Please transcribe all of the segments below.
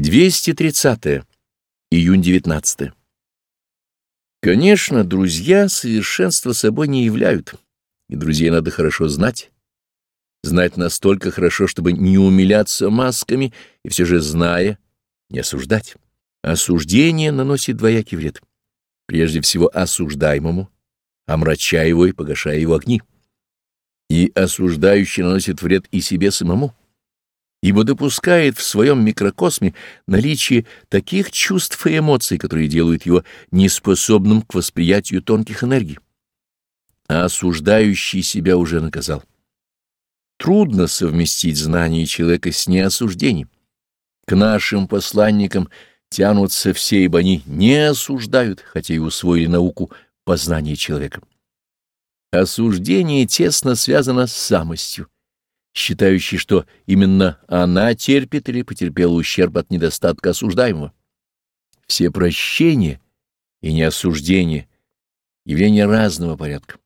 230. Июнь 19. Конечно, друзья совершенство собой не являют, и друзей надо хорошо знать. Знать настолько хорошо, чтобы не умиляться масками, и все же, зная, не осуждать. Осуждение наносит двоякий вред. Прежде всего осуждаемому, омрачая его и погашая его огни. И осуждающий наносит вред и себе самому ибо допускает в своем микрокосме наличие таких чувств и эмоций, которые делают его неспособным к восприятию тонких энергий. А осуждающий себя уже наказал. Трудно совместить знание человека с неосуждением. К нашим посланникам тянутся все, ибо они не осуждают, хотя и усвоили науку познания человека. Осуждение тесно связано с самостью считающий, что именно она терпит или потерпела ущерб от недостатка осуждаемого. Все прощения и неосуждения — явления разного порядка.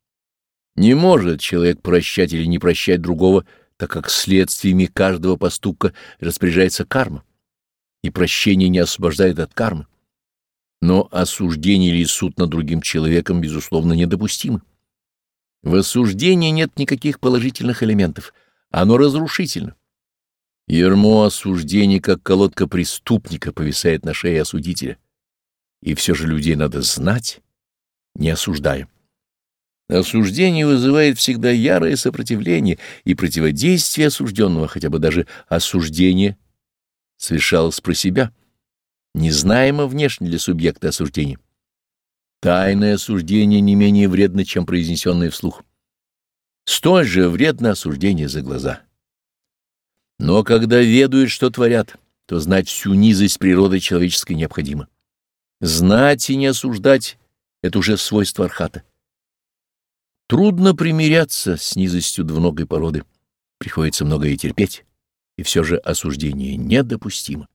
Не может человек прощать или не прощать другого, так как следствиями каждого поступка распоряжается карма, и прощение не освобождает от кармы. Но осуждение или суд над другим человеком, безусловно, недопустимы. В осуждении нет никаких положительных элементов — оно разрушительно. Ермо осуждения, как колодка преступника, повисает на шее осудителя. И все же людей надо знать, не осуждая. Осуждение вызывает всегда ярое сопротивление и противодействие осужденного, хотя бы даже осуждение совершалось про себя, незнаемо внешне для субъекта осуждения. Тайное осуждение не менее вредно, чем произнесенное вслух. Столь же вредно осуждение за глаза. Но когда ведают, что творят, то знать всю низость природы человеческой необходимо. Знать и не осуждать — это уже свойство архата. Трудно примиряться с низостью двуногой породы. Приходится многое терпеть, и все же осуждение недопустимо.